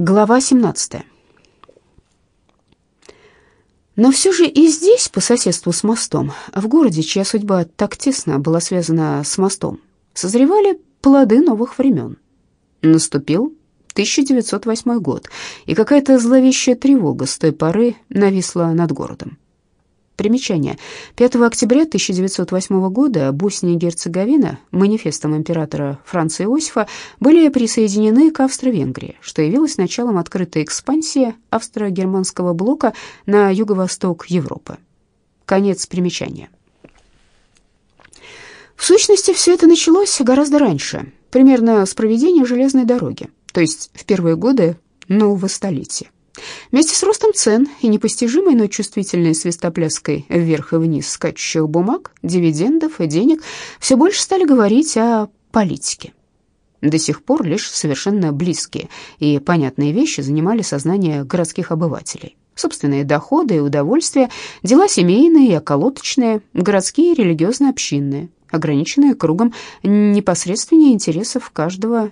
Глава 17. Но все же и здесь, по соседству с мостом, в городе, чья судьба так тесно была связана с мостом, созревали плоды новых времен. Наступил 1908 год, и какая-то зловещая тревога с той поры нависла над городом. Примечание. 5 октября 1908 года Босния и Герцеговина манифестом императора Франца Иосифа были присоединены к Австро-Венгрии, что явилось началом открытой экспансии австро-германского блока на юго-восток Европы. Конец примечания. В сущности, все это началось гораздо раньше, примерно с проведения железной дороги, то есть в первые годы нового столетия. Вместе с ростом цен и непостижимой, но чувствительной свистопляской вверх и вниз скачущих бумаг, дивидендов и денег все больше стали говорить о политике. До сих пор лишь совершенно близкие и понятные вещи занимали сознание городских обывателей. Собственные доходы и удовольствия, дела семейные и околоточные, городские и религиозно-общинные, ограниченные кругом непосредственнее интересов каждого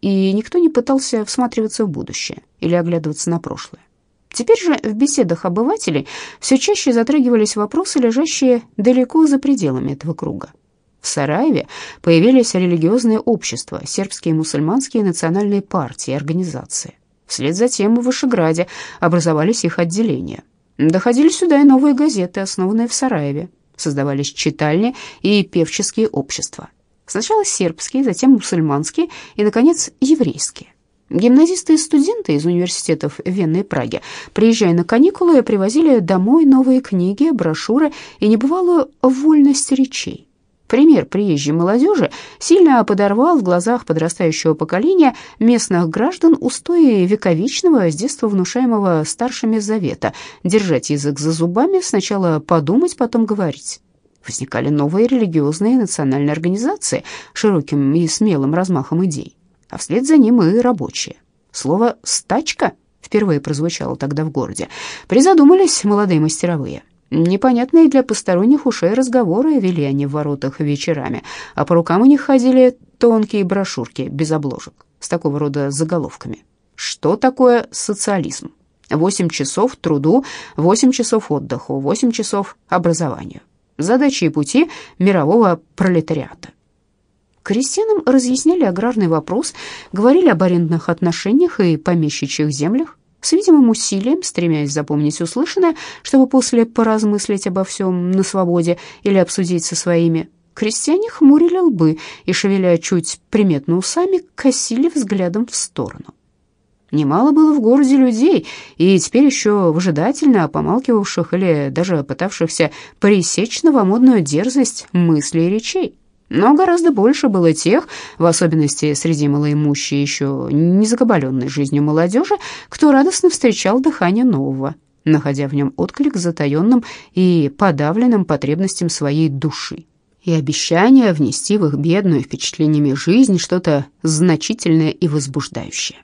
и никто не пытался всматриваться в будущее или оглядываться на прошлое. Теперь же в беседах обывателей все чаще затрагивались вопросы, лежащие далеко за пределами этого круга. В Сараеве появились религиозные общества, сербские и мусульманские национальные партии и организации. Вслед за тем в Вышеграде образовались их отделения. Доходили сюда и новые газеты, основанные в Сараеве. Создавались читальни и певческие общества. Сначала сербские, затем мусульманские и, наконец, еврейские. Гимназисты и студенты из университетов Вены и Праги, приезжая на каникулы, привозили домой новые книги, брошюры и небывалую вольность речей. Пример приезжей молодежи сильно подорвал в глазах подрастающего поколения местных граждан устои вековечного, с детства внушаемого старшими завета держать язык за зубами, сначала подумать, потом говорить. Возникали новые религиозные и национальные организации широким и смелым размахом идей, а вслед за ним и рабочие. Слово «стачка» впервые прозвучало тогда в городе. Призадумались молодые мастеровые. Непонятные для посторонних ушей разговоры вели они в воротах вечерами, а по рукам у них ходили тонкие брошюрки без обложек с такого рода заголовками. Что такое социализм? Восемь часов труду, восемь часов отдыху, восемь часов образованию задачи и пути мирового пролетариата. Крестьянам разъясняли аграрный вопрос, говорили об арендных отношениях и помещичьих землях, с видимым усилием, стремясь запомнить услышанное, чтобы после поразмыслить обо всем на свободе или обсудить со своими. Крестьяне хмурили лбы и, шевеля чуть приметно усами, косили взглядом в сторону. Немало было в городе людей, и теперь еще выжидательно помалкивавших или даже пытавшихся пресечь новомодную дерзость мыслей и речей. Но гораздо больше было тех, в особенности среди малоимущей, еще не закабаленной жизнью молодежи, кто радостно встречал дыхание нового, находя в нем отклик затаенным и подавленным потребностям своей души и обещание внести в их бедную впечатлениями жизнь что-то значительное и возбуждающее.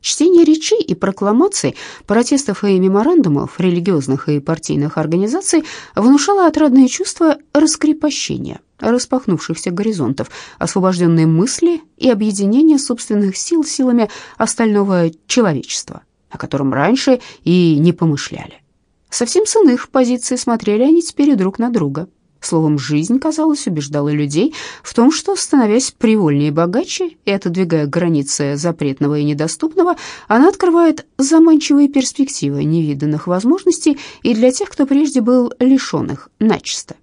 Чтение речей и прокламаций, протестов и меморандумов религиозных и партийных организаций внушало отрадное чувство раскрепощения, распахнувшихся горизонтов, освобожденные мысли и объединения собственных сил силами остального человечества, о котором раньше и не помышляли. Совсем с иных позиций смотрели они теперь друг на друга – Словом, жизнь, казалось, убеждала людей в том, что, становясь привольнее и богаче и отодвигая границы запретного и недоступного, она открывает заманчивые перспективы невиданных возможностей и для тех, кто прежде был лишен их начисто.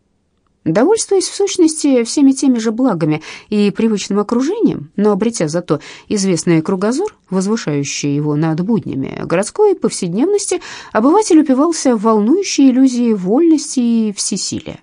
Довольствуясь в сущности всеми теми же благами и привычным окружением, но обретя зато известный кругозор, возвышающий его над буднями городской повседневности, обыватель упивался волнующей иллюзии вольности и всесилия.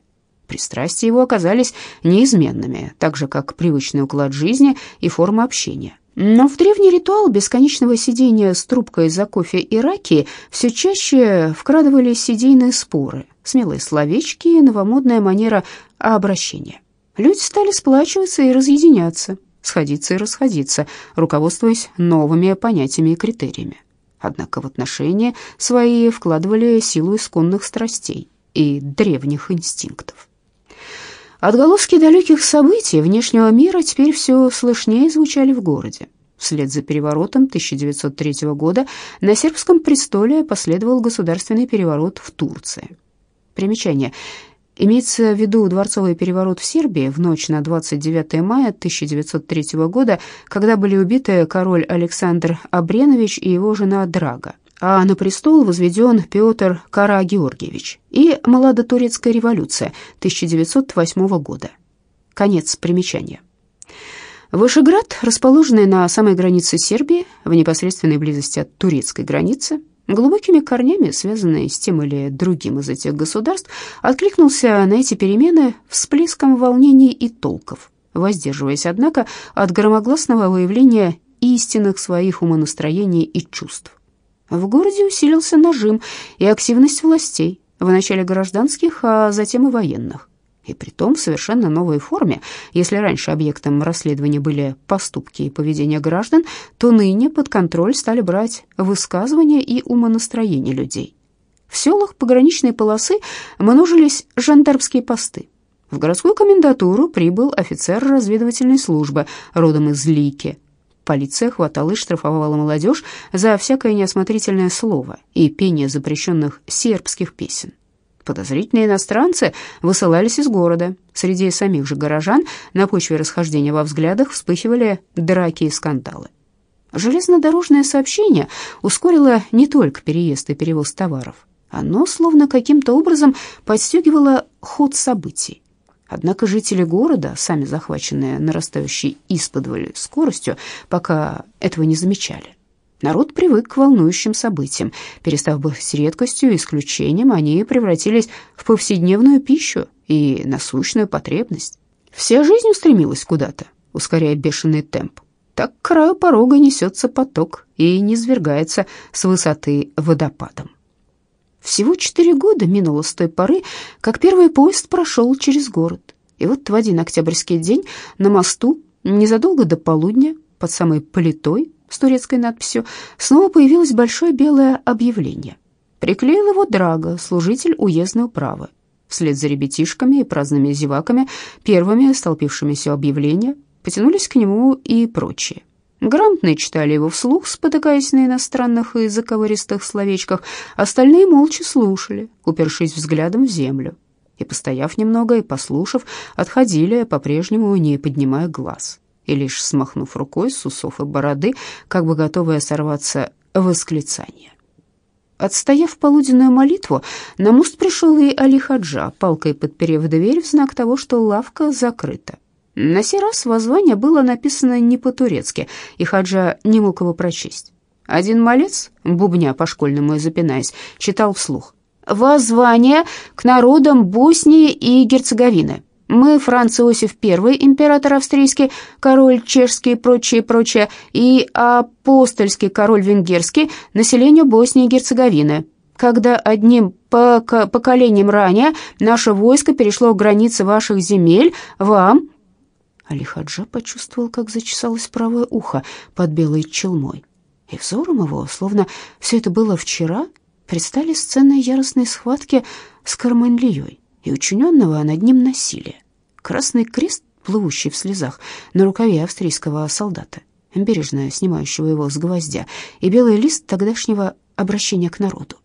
Пристрастия его оказались неизменными, так же, как привычный уклад жизни и форма общения. Но в древний ритуал бесконечного сидения с трубкой за кофе и раки все чаще вкрадывались идейные споры, смелые словечки и новомодная манера обращения. Люди стали сплачиваться и разъединяться, сходиться и расходиться, руководствуясь новыми понятиями и критериями. Однако в отношения свои вкладывали силу исконных страстей и древних инстинктов. Отголоски далеких событий внешнего мира теперь все слышнее звучали в городе. Вслед за переворотом 1903 года на сербском престоле последовал государственный переворот в Турции. Примечание. Имеется в виду дворцовый переворот в Сербии в ночь на 29 мая 1903 года, когда были убиты король Александр Абренович и его жена Драга, а на престол возведен Петр Кара-Георгиевич, и Молодотурецкая революция 1908 года. Конец примечания. Вышеград, расположенный на самой границе Сербии, в непосредственной близости от турецкой границы, глубокими корнями, связанный с тем или другим из этих государств, откликнулся на эти перемены всплеском волнений и толков, воздерживаясь, однако, от громогласного выявления истинных своих умонастроений и чувств. В городе усилился нажим и активность властей, вначале гражданских, а затем и военных и притом в совершенно новой форме. Если раньше объектом расследования были поступки и поведение граждан, то ныне под контроль стали брать высказывания и умонастроения людей. В селах пограничной полосы множились жандармские посты. В городскую комендатуру прибыл офицер разведывательной службы, родом из Лики. Полиция хватала и штрафовала молодежь за всякое неосмотрительное слово и пение запрещенных сербских песен. Подозрительные иностранцы высылались из города. Среди самих же горожан на почве расхождения во взглядах вспыхивали драки и скандалы. Железнодорожное сообщение ускорило не только переезд и перевоз товаров. Оно словно каким-то образом подстегивало ход событий. Однако жители города, сами захваченные нарастающей исподволь скоростью, пока этого не замечали. Народ привык к волнующим событиям. Перестав быть редкостью и исключением, они превратились в повседневную пищу и насущную потребность. Вся жизнь устремилась куда-то, ускоряя бешеный темп. Так к краю порога несется поток и низвергается с высоты водопадом. Всего четыре года минуло с той поры, как первый поезд прошел через город. И вот в один октябрьский день на мосту, незадолго до полудня, под самой политой, с турецкой надписью, снова появилось большое белое объявление. Приклеил его Драго, служитель уездной управы. Вслед за ребятишками и праздными зеваками, первыми столпившимися объявления, потянулись к нему и прочие. Грамотные читали его вслух, спотыкаясь на иностранных и заковыристых словечках, остальные молча слушали, упершись взглядом в землю. И, постояв немного и послушав, отходили, по-прежнему не поднимая глаз и лишь смахнув рукой с усов и бороды, как бы готовая сорваться восклицание. Отстояв полуденную молитву, на мост пришел и Али Хаджа, палкой подперев дверь в знак того, что лавка закрыта. На сей раз воззвание было написано не по-турецки, и Хаджа не мог его прочесть. Один малец, бубня по-школьному и запинаясь, читал вслух. «Воззвание к народам Боснии и Герцеговины. Мы, Франц Иосиф I, император австрийский, король чешский и прочее, прочее, и апостольский король венгерский, населению Боснии и Герцеговины. Когда одним поколением ранее наше войско перешло границы ваших земель, вам...» Али Хаджа почувствовал, как зачесалось правое ухо под белой челмой. И взором его, словно все это было вчера, предстали сцены яростной схватки с Карменлией и учиненного над ним насилия. Красный крест, плывущий в слезах на рукаве австрийского солдата, бережно снимающего его с гвоздя, и белый лист тогдашнего обращения к народу.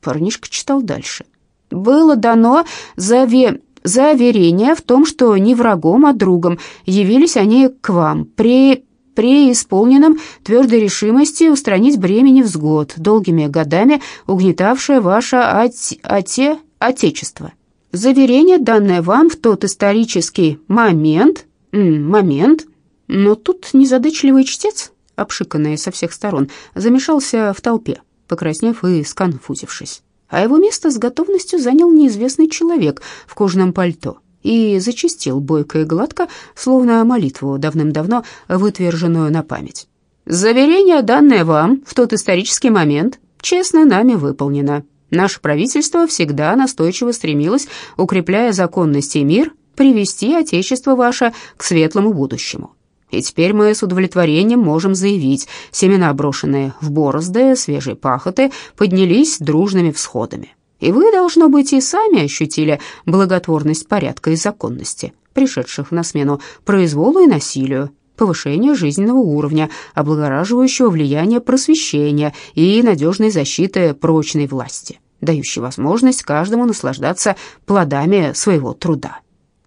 Парнишка читал дальше. «Было дано заве... заверение в том, что не врагом, а другом явились они к вам при при исполненном твердой решимости устранить бремя невзгод, долгими годами угнетавшее ваше оте... оте... отечество. Заверение, данное вам в тот исторический момент, момент, но тут незадачливый чтец, обшиканный со всех сторон, замешался в толпе, покраснев и сконфузившись. А его место с готовностью занял неизвестный человек в кожаном пальто и зачистил бойко и гладко, словно молитву, давным-давно вытверженную на память. «Заверение, данное вам в тот исторический момент, честно нами выполнено. Наше правительство всегда настойчиво стремилось, укрепляя законность и мир, привести Отечество ваше к светлому будущему. И теперь мы с удовлетворением можем заявить, семена, брошенные в борозды, свежие пахоты, поднялись дружными всходами. И вы, должно быть, и сами ощутили благотворность порядка и законности, пришедших на смену произволу и насилию, повышения жизненного уровня, облагораживающего влияния просвещения и надежной защиты прочной власти, дающей возможность каждому наслаждаться плодами своего труда.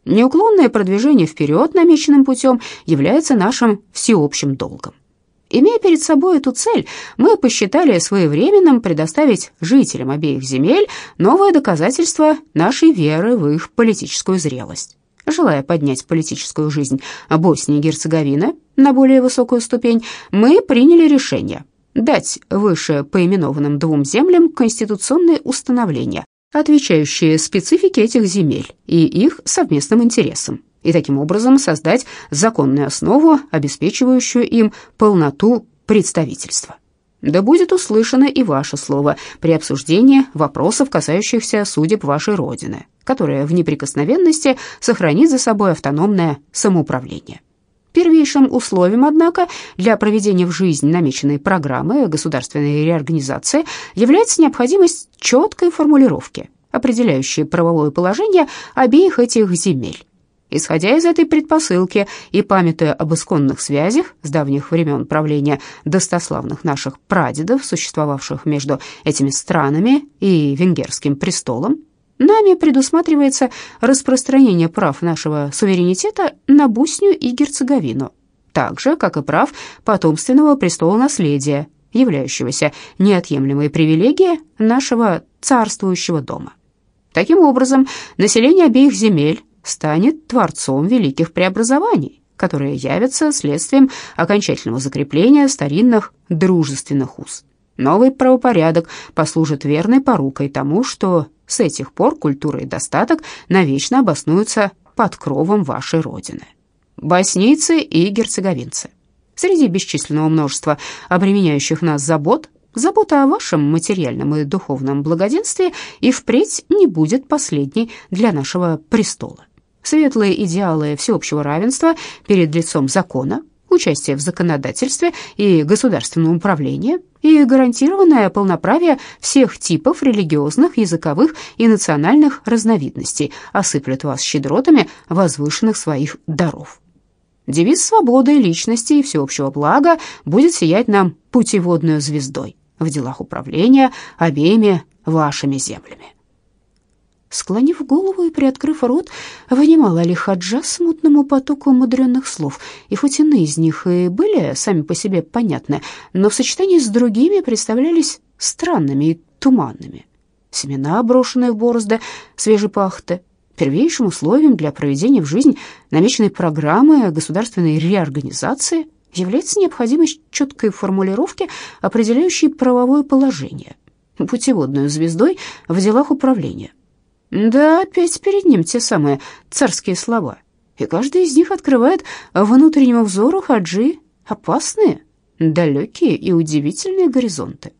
Неуклонное продвижение вперед намеченным путем является нашим всеобщим долгом. Имея перед собой эту цель, мы посчитали своевременным предоставить жителям обеих земель новое доказательство нашей веры в их политическую зрелость. Желая поднять политическую жизнь Боснии и Герцеговины на более высокую ступень, мы приняли решение дать выше поименованным двум землям конституционные установления, отвечающие специфике этих земель и их совместным интересам, и таким образом создать законную основу, обеспечивающую им полноту представительства. Да будет услышано и ваше слово при обсуждении вопросов, касающихся судеб вашей Родины, которая в неприкосновенности сохранит за собой автономное самоуправление. Первейшим условием, однако, для проведения в жизнь намеченной программы государственной реорганизации является необходимость четкой формулировки, определяющей правовое положение обеих этих земель. Исходя из этой предпосылки и памятуя об исконных связях с давних времен правления достославных наших прадедов, существовавших между этими странами и венгерским престолом, Нами предусматривается распространение прав нашего суверенитета на Буснию и Герцеговину, так же, как и прав потомственного престола наследия, являющегося неотъемлемой привилегией нашего царствующего дома. Таким образом, население обеих земель станет творцом великих преобразований, которые явятся следствием окончательного закрепления старинных дружественных уз. Новый правопорядок послужит верной порукой тому, что с этих пор культура и достаток навечно обоснуются под кровом вашей родины. Боснийцы и герцеговинцы. Среди бесчисленного множества обременяющих нас забот, забота о вашем материальном и духовном благоденствии и впредь не будет последней для нашего престола. Светлые идеалы всеобщего равенства перед лицом закона, участие в законодательстве и государственном управлении и гарантированное полноправие всех типов религиозных, языковых и национальных разновидностей осыплют вас щедротами возвышенных своих даров. Девиз свободы, личности и всеобщего блага будет сиять нам путеводной звездой в делах управления обеими вашими землями. Склонив голову и приоткрыв рот, вынимал Али Хаджа смутному потоку мудренных слов, и хоть иные из них и были сами по себе понятны, но в сочетании с другими представлялись странными и туманными. Семена, брошенные в борозды свежей пахты, первейшим условием для проведения в жизнь намеченной программы государственной реорганизации является необходимость четкой формулировки, определяющей правовое положение, путеводную звездой в делах управления да, опять перед ним те самые царские слова. И каждый из них открывает внутреннему взору Хаджи опасные, далекие и удивительные горизонты.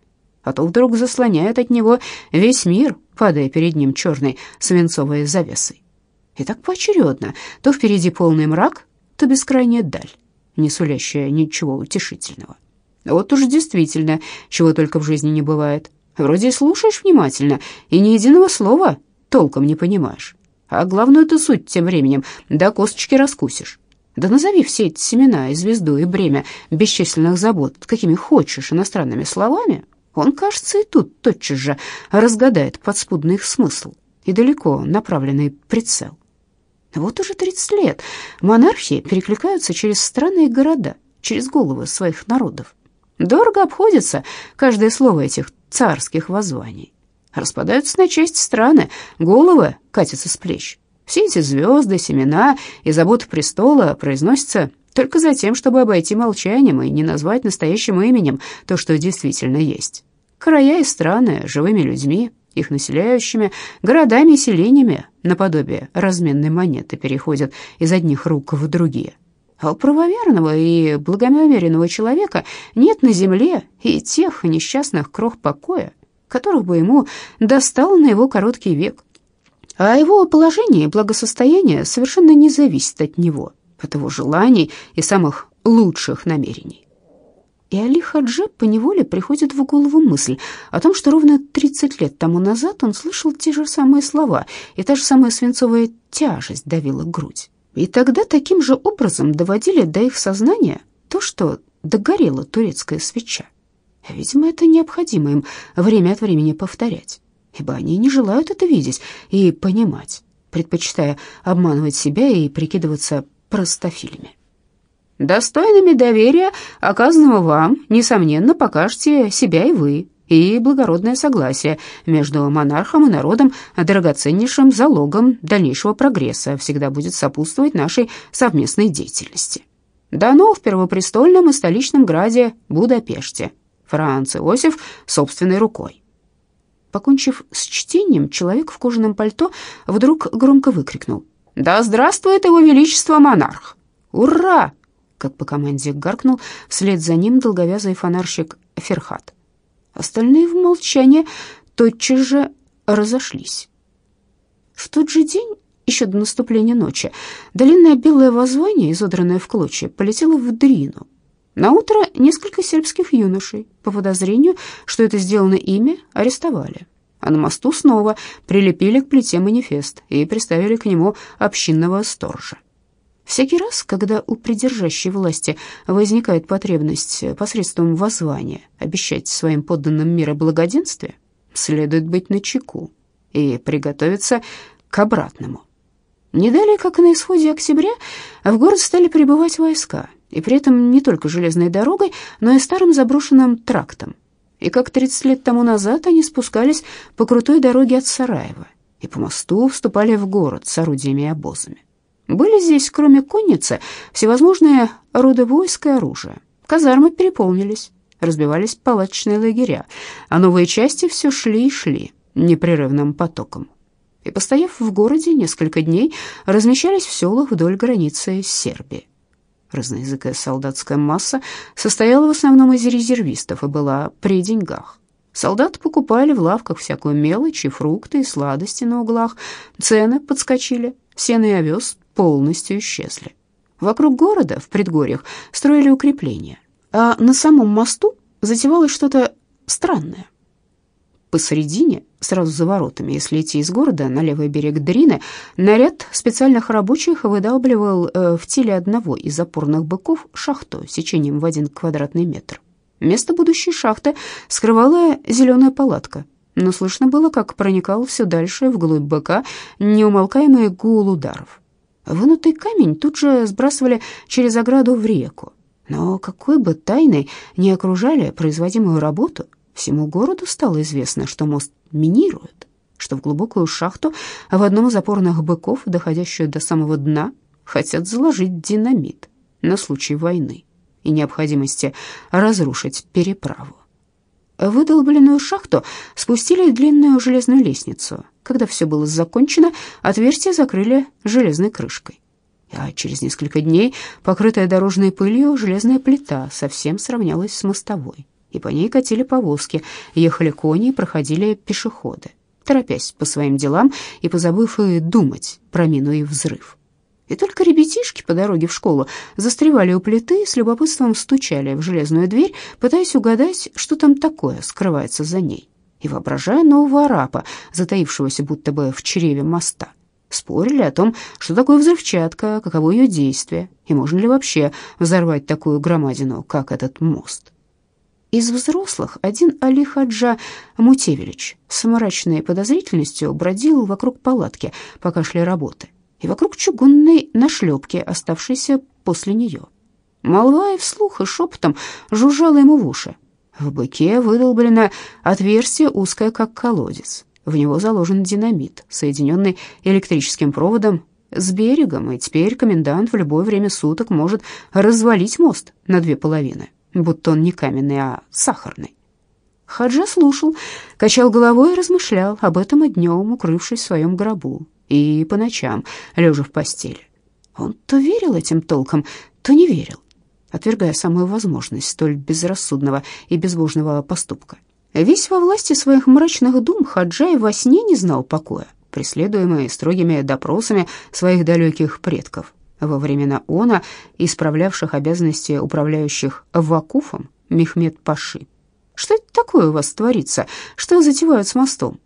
А то вдруг заслоняет от него весь мир, падая перед ним черной свинцовой завесой. И так поочередно, то впереди полный мрак, то бескрайняя даль, не сулящая ничего утешительного. Вот уж действительно, чего только в жизни не бывает. Вроде слушаешь внимательно, и ни единого слова толком не понимаешь. А главную ты суть тем временем до косточки раскусишь. Да назови все эти семена и звезду, и бремя бесчисленных забот, какими хочешь, иностранными словами, он, кажется, и тут тотчас же разгадает подспудный их смысл и далеко направленный прицел. Вот уже 30 лет монархии перекликаются через страны и города, через головы своих народов. Дорого обходится каждое слово этих царских воззваний. Распадаются на части страны, головы катятся с плеч. Все эти звезды, семена и заботы престола произносятся только за тем, чтобы обойти молчанием и не назвать настоящим именем то, что действительно есть. Края и страны живыми людьми, их населяющими, городами и селениями, наподобие разменной монеты, переходят из одних рук в другие. А у правоверного и благонамеренного человека нет на земле и тех несчастных крох покоя, которых бы ему достало на его короткий век. А его положение и благосостояние совершенно не зависят от него, от его желаний и самых лучших намерений. И Али Хаджи поневоле приходит в голову мысль о том, что ровно 30 лет тому назад он слышал те же самые слова, и та же самая свинцовая тяжесть давила грудь. И тогда таким же образом доводили до их сознания то, что догорела турецкая свеча. Видимо, это необходимо им время от времени повторять, ибо они не желают это видеть и понимать, предпочитая обманывать себя и прикидываться простофилями. Достойными доверия, оказанного вам, несомненно, покажете себя и вы, и благородное согласие между монархом и народом, драгоценнейшим залогом дальнейшего прогресса, всегда будет сопутствовать нашей совместной деятельности. Дано в первопрестольном и столичном граде Будапеште. Франц Иосиф собственной рукой. Покончив с чтением, человек в кожаном пальто вдруг громко выкрикнул. «Да здравствует его величество монарх! Ура!» Как по команде гаркнул вслед за ним долговязый фонарщик Ферхат. Остальные в молчании тотчас же разошлись. В тот же день, еще до наступления ночи, длинное белое воззвание, изодранное в клочья, полетело в Дрину. На утро несколько сербских юношей, по подозрению, что это сделано ими, арестовали. А на мосту снова прилепили к плите манифест и приставили к нему общинного сторожа. Всякий раз, когда у придержащей власти возникает потребность посредством воззвания обещать своим подданным мира благоденствие, следует быть начеку и приготовиться к обратному. Не далее, как на исходе октября, в город стали прибывать войска, и при этом не только железной дорогой, но и старым заброшенным трактом. И как 30 лет тому назад они спускались по крутой дороге от Сараева и по мосту вступали в город с орудиями и обозами. Были здесь, кроме конницы, всевозможные роды войск и оружия. Казармы переполнились, разбивались палаточные лагеря, а новые части все шли и шли непрерывным потоком. И, постояв в городе несколько дней, размещались в селах вдоль границы с Сербией. Разноязыкая солдатская масса состояла в основном из резервистов и была при деньгах. Солдаты покупали в лавках всякую мелочь и фрукты, и сладости на углах. Цены подскочили, сено и овес полностью исчезли. Вокруг города, в предгорьях, строили укрепления, а на самом мосту затевалось что-то странное. Посередине, сразу за воротами, если идти из города на левый берег Дрины, наряд специальных рабочих выдалбливал э, в теле одного из опорных быков шахту сечением в один квадратный метр. Место будущей шахты скрывала зеленая палатка, но слышно было, как проникал все дальше вглубь быка неумолкаемый гул ударов. Вынутый камень тут же сбрасывали через ограду в реку. Но какой бы тайной ни окружали производимую работу, всему городу стало известно, что мост минируют, что в глубокую шахту в одном из опорных быков, доходящую до самого дна, хотят заложить динамит на случай войны и необходимости разрушить переправу. Выдолбленную шахту спустили длинную железную лестницу. Когда все было закончено, отверстие закрыли железной крышкой. А через несколько дней, покрытая дорожной пылью, железная плита совсем сравнялась с мостовой, и по ней катили повозки, ехали кони и проходили пешеходы, торопясь по своим делам и позабыв и думать про мину и взрыв. И только ребятишки по дороге в школу застревали у плиты и с любопытством стучали в железную дверь, пытаясь угадать, что там такое скрывается за ней, и воображая нового арапа, затаившегося будто бы в чреве моста. Спорили о том, что такое взрывчатка, каково ее действие, и можно ли вообще взорвать такую громадину, как этот мост. Из взрослых один Али Хаджа Мутевелич с мрачной подозрительностью бродил вокруг палатки, пока шли работы — и вокруг чугунной нашлепки, оставшейся после нее. Молва и вслух, и шепотом жужжала ему в уши. В быке выдолблено отверстие узкое, как колодец. В него заложен динамит, соединенный электрическим проводом с берегом, и теперь комендант в любое время суток может развалить мост на две половины, будто он не каменный, а сахарный. Хаджа слушал, качал головой и размышлял об этом и днем, укрывшись в своем гробу, и по ночам, лежа в постели. Он то верил этим толком, то не верил, отвергая самую возможность столь безрассудного и безбожного поступка. Весь во власти своих мрачных дум Хаджай во сне не знал покоя, преследуемый строгими допросами своих далеких предков во времена она, исправлявших обязанности управляющих Вакуфом Мехмед Паши. Что это такое у вас творится? Что затевают с мостом?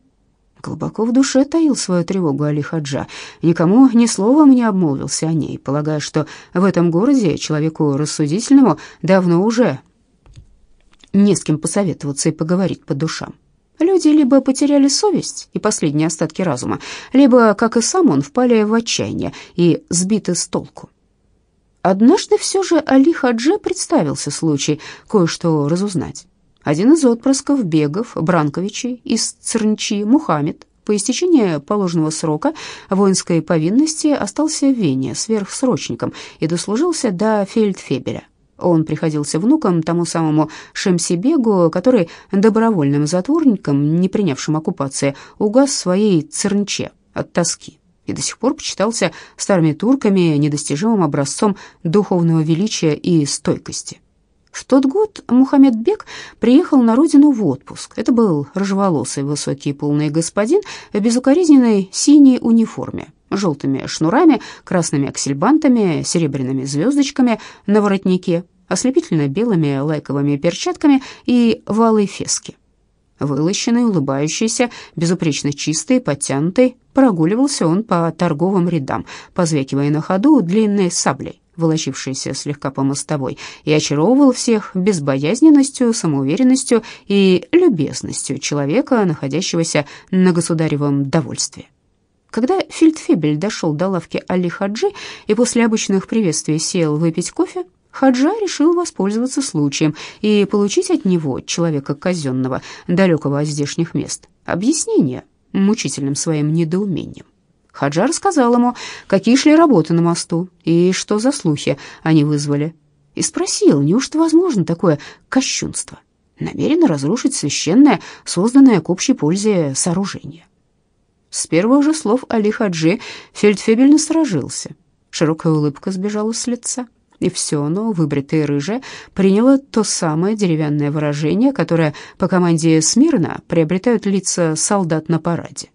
Глубоко в душе таил свою тревогу Али Хаджа. Никому ни словом не обмолвился о ней, полагая, что в этом городе человеку рассудительному давно уже не с кем посоветоваться и поговорить по душам. Люди либо потеряли совесть и последние остатки разума, либо, как и сам он, впали в отчаяние и сбиты с толку. Однажды все же Али Хадже представился случай кое-что разузнать. Один из отпрысков бегов, Бранковичей, из Цернчи, Мухаммед, по истечении положенного срока воинской повинности остался в Вене сверхсрочником и дослужился до фельдфебеля. Он приходился внуком тому самому Шемсибегу, который добровольным затворником, не принявшим оккупации, угас в своей Цернче от тоски и до сих пор почитался старыми турками недостижимым образцом духовного величия и стойкости. В тот год Мухаммед Бек приехал на родину в отпуск. Это был рыжеволосый, высокий, полный господин в безукоризненной синей униформе, желтыми шнурами, красными аксельбантами, серебряными звездочками на воротнике, ослепительно белыми лайковыми перчатками и валой фески. Вылощенный, улыбающийся, безупречно чистый, подтянутый, прогуливался он по торговым рядам, позвякивая на ходу длинной саблей волочившийся слегка по мостовой, и очаровывал всех безбоязненностью, самоуверенностью и любезностью человека, находящегося на государевом довольстве. Когда фельдфебель дошел до лавки Али Хаджи и после обычных приветствий сел выпить кофе, Хаджа решил воспользоваться случаем и получить от него, человека казенного, далекого от здешних мест, объяснение мучительным своим недоумением. Хаджар сказал ему, какие шли работы на мосту и что за слухи они вызвали. И спросил, неужто возможно такое кощунство, намеренно разрушить священное, созданное к общей пользе сооружение. С первых же слов Али Хаджи фельдфебель насторожился. Широкая улыбка сбежала с лица, и все оно, выбритое рыжее, приняло то самое деревянное выражение, которое по команде смирно приобретают лица солдат на параде.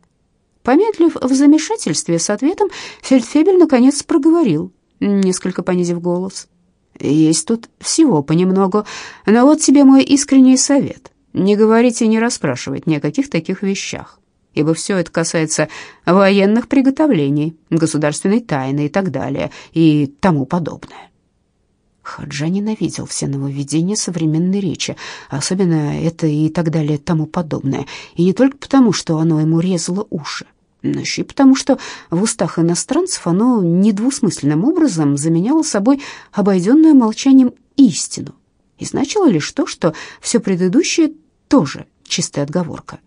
Помедлив в замешательстве с ответом, Фельдфебель наконец проговорил, несколько понизив голос. «Есть тут всего понемногу, но вот тебе мой искренний совет. Не говорите и не расспрашивать ни о каких таких вещах, ибо все это касается военных приготовлений, государственной тайны и так далее, и тому подобное». Хаджа ненавидел все нововведения современной речи, особенно это и так далее тому подобное, и не только потому, что оно ему резало уши, но еще и потому, что в устах иностранцев оно недвусмысленным образом заменяло собой обойденную молчанием истину, и значило лишь то, что все предыдущее тоже чистая отговорка.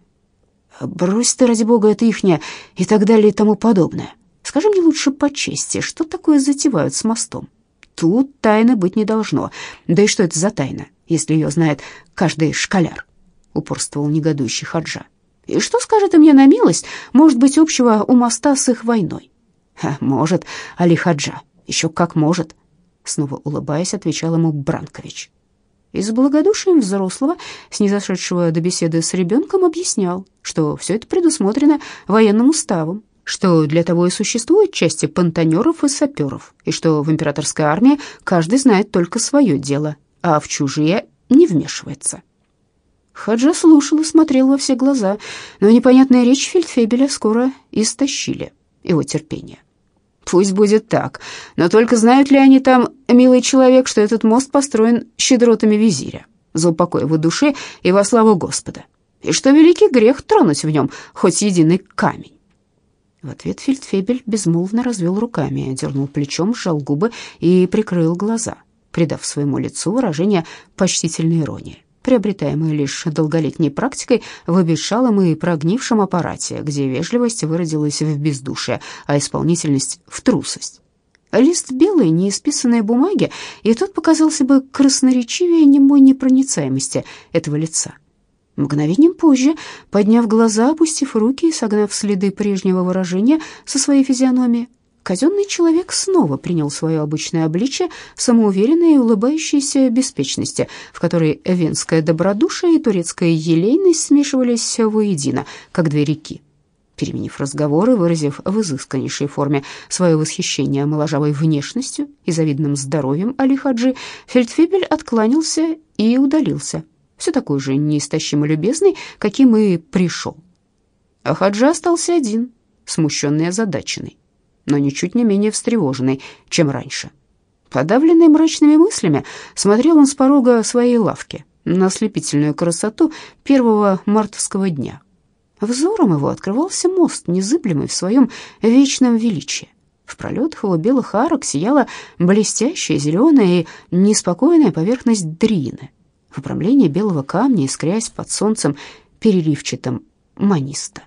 «Брось ты, ради бога, это ихнее и так далее и тому подобное. Скажи мне лучше по чести, что такое затевают с мостом?» Тут тайны быть не должно. Да и что это за тайна, если ее знает каждый школяр? Упорствовал негодующий Хаджа. И что скажет мне на милость, может быть, общего у моста с их войной? может, Али Хаджа, еще как может. Снова улыбаясь, отвечал ему Бранкович. И с благодушием взрослого, снизошедшего до беседы с ребенком, объяснял, что все это предусмотрено военным уставом, что для того и существуют части понтонеров и саперов, и что в императорской армии каждый знает только свое дело, а в чужие не вмешивается. Хаджа слушал и смотрел во все глаза, но непонятная речь фельдфебеля скоро истощили его терпение. Пусть будет так, но только знают ли они там, милый человек, что этот мост построен щедротами визиря, за упокой его души и во славу Господа, и что великий грех тронуть в нем хоть единый камень. В ответ фельдфебель безмолвно развел руками, дернул плечом, сжал губы и прикрыл глаза, придав своему лицу выражение почтительной иронии, приобретаемой лишь долголетней практикой в обещалом и прогнившем аппарате, где вежливость выродилась в бездушие, а исполнительность — в трусость. Лист белой, неисписанной бумаги, и тот показался бы красноречивее немой непроницаемости этого лица. Мгновением позже, подняв глаза, опустив руки и согнав следы прежнего выражения со своей физиономии, казенный человек снова принял свое обычное обличие самоуверенной и улыбающейся беспечности, в которой венское добродушие и турецкая елейность смешивались воедино, как две реки. Переменив разговор и выразив в изысканнейшей форме свое восхищение моложавой внешностью и завидным здоровьем Али Хаджи, Фельдфебель откланялся и удалился, все такой же неистощимо любезный, каким и пришел. А Хаджа остался один, смущенный и озадаченный, но ничуть не менее встревоженный, чем раньше. Подавленный мрачными мыслями, смотрел он с порога своей лавки на ослепительную красоту первого мартовского дня. Взором его открывался мост, незыблемый в своем вечном величии. В пролетах его белых арок сияла блестящая, зеленая и неспокойная поверхность дрины. В обрамлении белого камня, искрясь под солнцем переливчатым маниста.